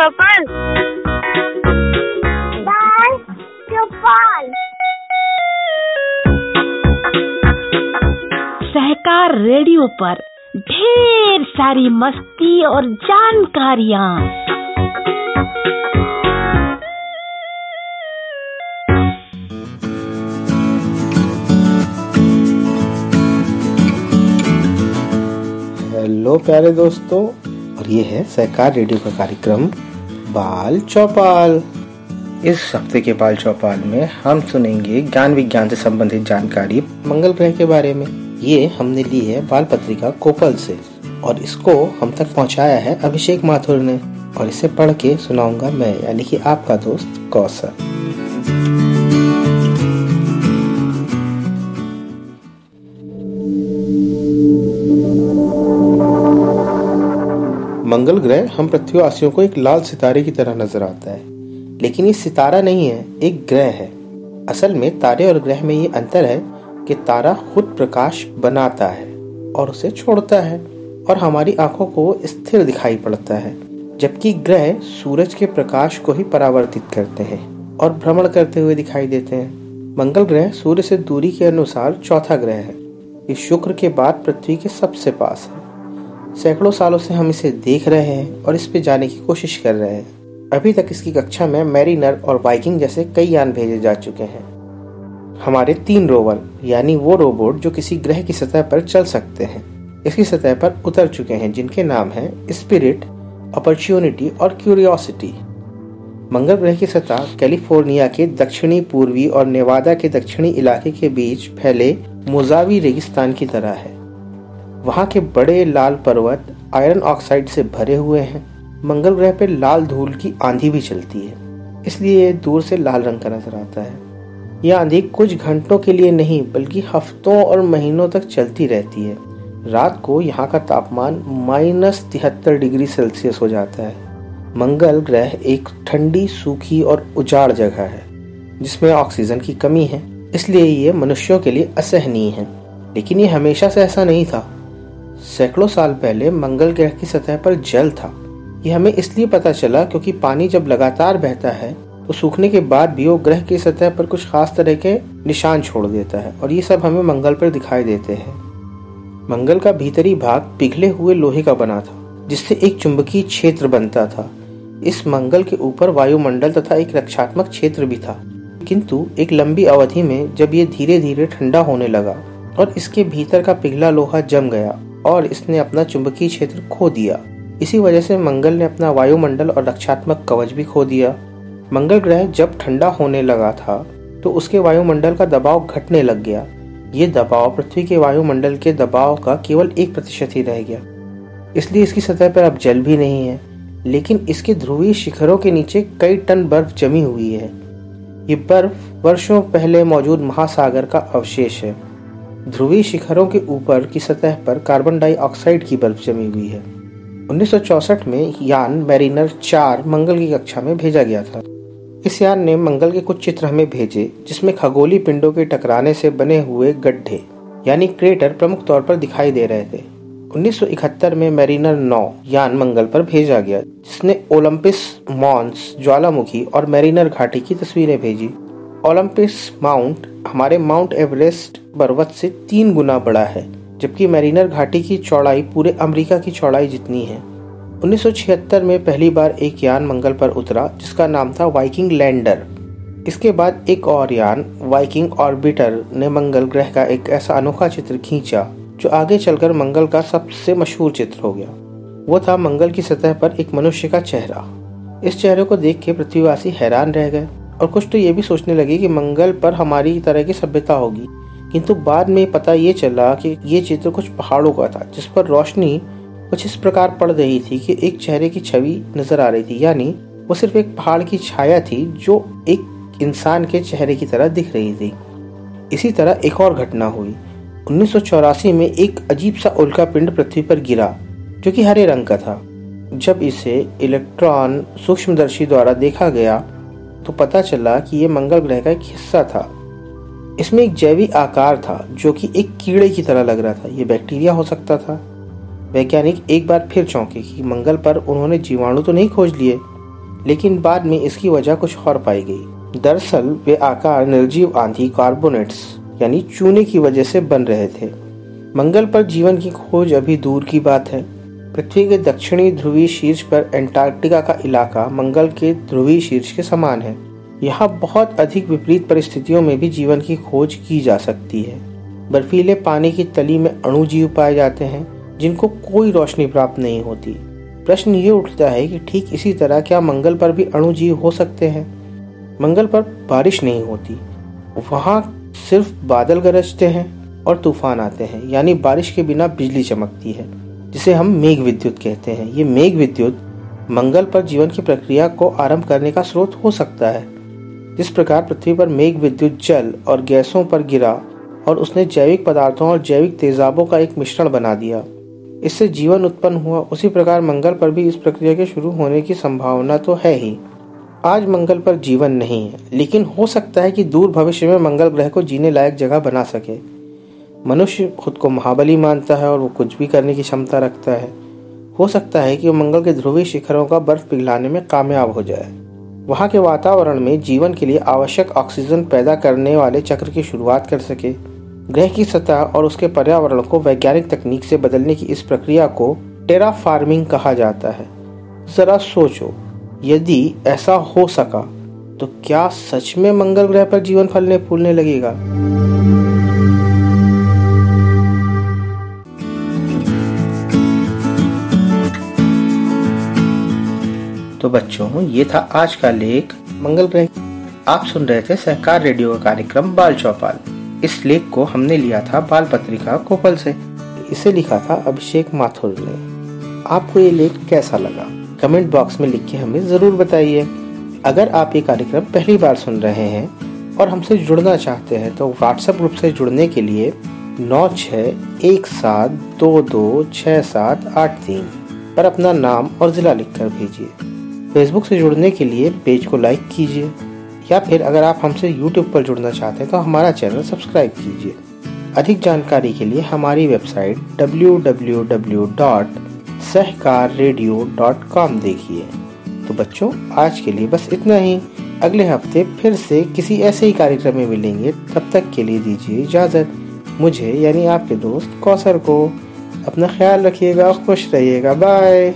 चौपाल बाल चौपाल सहकार रेडियो पर ढेर सारी मस्ती और जानकारियाँ। हेलो प्यारे दोस्तों और ये है सहकार रेडियो का कार्यक्रम। बाल चौपाल। इस हफ़्ते के बाल चौपाल में हम सुनेंगे ज्ञान विज्ञान से संबंधित जानकारी मंगल ग्रह के बारे में। ये हमने ली है बाल पत्रिका कोपल से, और इसको हम तक पहुँचाया है अभिषेक माथुर ने। और इसे पढ़ के सुनाऊँगा मैं, यानी कि आपका दोस्त कौशल। मंगल ग्रह हम पृथ्वीवासियों को एक लाल सितारे की तरह नज़र आता है। लेकिन ये सितारा नहीं है, एक ग्रह है। असल में तारे और ग्रह में ये अंतर है कि तारा खुद प्रकाश बनाता है और उसे छोड़ता है और हमारी आँखों को स्थिर दिखाई पड़ता है, जबकि ग्रह सूरज के प्रकाश को ही परावर्तित करते हैं और भ्रमण करते हुए दिखाई देते हैं। मंगल ग्रह सूर्य से दूरी के अनुसार चौथा ग्रह है। ये शुक्र के बाद पृथ्वी के सबसे पास है। सैकड़ों सालों से हम इसे देख रहे हैं और इस पे जाने की कोशिश कर रहे हैं। अभी तक इसकी कक्षा में मैरिनर और वाइकिंग जैसे कई यान भेजे जा चुके हैं। हमारे तीन रोवर, यानी वो रोबोट जो किसी ग्रह की सतह पर चल सकते हैं। इसकी सतह पर उतर चुके हैं, जिनके नाम हैं स्पिरिट, अपॉर्चुनिटी और क्यूरियोसिटी। मंगल ग्रह की सतह कैलिफ़ोर्निया के दक्षिणी, पूर्वी और नेवादा के दक्षिणी इलाके के बीच फैले मोजावी रेगिस्तान की तरह है। वहाँ के बड़े लाल पर्वत आयरन ऑक्साइड से भरे हुए हैं। मंगल ग्रह पर लाल धूल की आंधी भी चलती है। इसलिए दूर से लाल रंग का नज़र आता है। यह आंधी कुछ घंटों के लिए नहीं, बल्कि हफ्तों और महीनों तक चलती रहती है। रात को यहाँ का तापमान माइनस तिहत्तर डिग्री सेल्सियस हो जाता है। मंगल ग्रह एक ठंडी, सूखी और उजाड़ जगह है, जिसमें ऑक्सीजन की कमी है। इसलिए ये मनुष्यों के लिए असहनीय है। लेकिन ये हमेशा से ऐसा नहीं था। सैकड़ों साल पहले मंगल ग्रह की सतह पर जल था। यह हमें इसलिए पता चला क्योंकि पानी जब लगातार बहता है तो सूखने के बाद भी वो ग्रह की सतह पर कुछ खास तरह के निशान छोड़ देता है और ये सब हमें मंगल पर दिखाई देते हैं। मंगल का भीतरी भाग पिघले हुए लोहे का बना था, जिससे एक चुंबकीय क्षेत्र बनता था। इस मंगल के ऊपर वायुमंडल तथा एक रक्षात्मक क्षेत्र भी था। किंतु एक लंबी अवधि में जब ये धीरे धीरे ठंडा होने लगा और इसके भीतर का पिघला लोहा जम गया और इसने अपना चुंबकीय क्षेत्र खो दिया। इसी वजह से मंगल ने अपना वायुमंडल और रक्षात्मक कवच भी खो दिया। मंगल ग्रह जब ठंडा होने लगा था तो उसके वायुमंडल का दबाव घटने लग गया। ये दबाव पृथ्वी के वायुमंडल के दबाव का केवल एक प्रतिशत ही रह गया। इसलिए इसकी सतह पर अब जल भी नहीं है, लेकिन इसके ध्रुवीय शिखरों के नीचे कई टन बर्फ़ जमी हुई है। ये बर्फ़ वर्षों पहले मौजूद महासागर का अवशेष है। ध्रुवीय शिखरों के ऊपर की सतह पर कार्बन डाइऑक्साइड की बर्फ़ जमी हुई है। 1964 में यान मैरिनर चार मंगल की कक्षा में भेजा गया था। इस यान ने मंगल के कुछ चित्र हमें भेजे, जिसमें खगोली पिंडों के टकराने से बने हुए गड्ढे, यानी क्रेटर, प्रमुख तौर पर दिखाई दे रहे थे। 1971 में मैरिनर 9 यान मंगल पर भेजा गया, जिसने ओलंपिस मॉन्स ज्वालामुखी और मैरिनर घाटी की तस्वीरें भेजी। ओलंपिस माउंट हमारे माउंट एवरेस्ट पर्वत से तीन गुना बड़ा है, जबकि मैरिनर घाटी की चौड़ाई पूरे अमेरिका की चौड़ाई जितनी है। 1976 में पहली बार एक यान मंगल पर उतरा, जिसका नाम था वाइकिंग लैंडर। इसके बाद एक और यान, वाइकिंग ऑर्बिटर, ने मंगल ग्रह का एक ऐसा अनोखा चित्र खींचा, जो आगे चलकर मंगल का सबसे मशहूर चित्र हो गया। वो था मंगल की सतह पर एक मनुष्य का चेहरा। इस चेहरे को देख के पृथ्वीवासी हैरान रह गए। और कुछ तो ये भी सोचने लगे कि मंगल पर हमारी तरह की सभ्यता होगी। किंतु बाद में पता ये चला कि ये चित्र कुछ पहाड़ों का था, जिस पर रोशनी कुछ इस प्रकार पड़ रही थी कि एक चेहरे की छवि नज़र आ रही थी। यानी वो सिर्फ़ एक पहाड़ की छाया थी जो एक इंसान के चेहरे की तरह दिख रही थी। इसी तरह एक और घटना हुई। उन्नीस सौ चौरासी में एक अजीब सा उल्का पिंड पृथ्वी पर गिरा, जो कि हरे रंग का था। जब इसे इलेक्ट्रॉन सूक्ष्मदर्शी द्वारा देखा गया तो पता चला कि यह मंगल ग्रह का एक हिस्सा था। इसमें एक जैविक आकार था, जो कि एक कीड़े की तरह लग रहा था। यह बैक्टीरिया हो सकता था। वैज्ञानिक एक बार फिर चौंके कि मंगल पर उन्होंने जीवाणु तो नहीं खोज लिए, लेकिन बाद में इसकी वजह कुछ और पाई गई। दरअसल, वे आकार निर्जीव आंधी कार्बोनेट्स, यानी चूने की वजह से बन रहे थे। मंगल पर जीवन की खोज अभी दूर की बात है। पृथ्वी के दक्षिणी ध्रुवीय शीर्ष पर एंटार्क्टिका का इलाका मंगल के ध्रुवीय शीर्ष के समान है। यहाँ बहुत अधिक विपरीत परिस्थितियों में भी जीवन की खोज की जा सकती है। बर्फीले पानी की तली में अणु जीव पाए जाते हैं, जिनको कोई रोशनी प्राप्त नहीं होती। प्रश्न ये उठता है कि ठीक इसी तरह क्या मंगल पर भी अणु जीव हो सकते हैं? मंगल पर बारिश नहीं होती। वहाँ सिर्फ़ बादल गरजते हैं और तूफ़ान आते हैं, यानी बारिश के बिना बिजली चमकती है। जिसे हम मेघ विद्युत कहते हैं। ये मेघ विद्युत मंगल पर जीवन की प्रक्रिया को आरंभ करने का स्रोत हो सकता है। जिस प्रकार पृथ्वी पर मेघ विद्युत जल और गैसों पर गिरा और उसने जैविक पदार्थों और जैविक तेजाबों का एक मिश्रण बना दिया, इससे जीवन उत्पन्न हुआ। उसी प्रकार मंगल पर भी इस प्रक्रिया के शुरू होने की संभावना तो है ही। आज मंगल पर जीवन नहीं है, लेकिन हो सकता है कि दूर भविष्य में मंगल ग्रह को जीने लायक जगह बना सके। मनुष्य खुद को महाबली मानता है और वो कुछ भी करने की क्षमता रखता है। हो सकता है कि वो मंगल के ध्रुवीय शिखरों का बर्फ़ पिघलाने में कामयाब हो जाए। वहाँ के वातावरण में जीवन के लिए आवश्यक ऑक्सीजन पैदा करने वाले चक्र की शुरुआत कर सके। ग्रह की सतह और उसके पर्यावरण को वैज्ञानिक तकनीक से बदलने की इस प्रक्रिया को टेरा फ़ार्मिंग कहा जाता है। जरा सोचो, यदि ऐसा हो सका तो क्या सच में मंगल ग्रह पर जीवन फलने फूलने लगेगा? तो बच्चों, ये था आज का लेख, मंगल ग्रह। आप सुन रहे थे सहकार रेडियो का कार्यक्रम बाल चौपाल। इस लेख को हमने लिया था बाल पत्रिका कोपल से। इसे लिखा था अभिषेक माथुर ने। आपको ये लेख कैसा लगा? कमेंट बॉक्स में लिख के हमें ज़रूर बताइए। अगर आप ये कार्यक्रम पहली बार सुन रहे हैं और हमसे जुड़ना चाहते हैं तो व्हाट्सएप ग्रुप से जुड़ने के लिए नौ छ एक सात दो दो छः सात आठ तीन पर अपना नाम और ज़िला लिखकर भेजिए। फेसबुक से जुड़ने के लिए पेज को लाइक कीजिए, या फिर अगर आप हमसे यूट्यूब पर जुड़ना चाहते हैं तो हमारा चैनल सब्सक्राइब कीजिए। अधिक जानकारी के लिए हमारी वेबसाइट www.सहकाररेडियो.com देखिए। तो बच्चों, आज के लिए बस इतना ही। अगले हफ़्ते फिर से किसी ऐसे ही कार्यक्रम में मिलेंगे। तब तक के लिए दीजिए इजाज़त। मुझे यानी आपके दोस्त कौसर को अपना ख्याल रखिएगा, खुश रहिएगा। बाय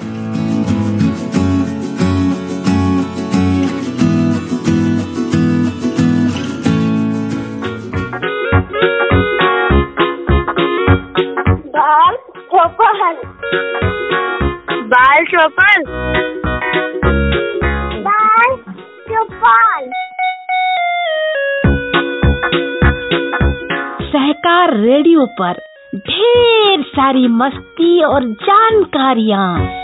सहकार रेडियो पर ढेर सारी मस्ती और जानकारियाँ।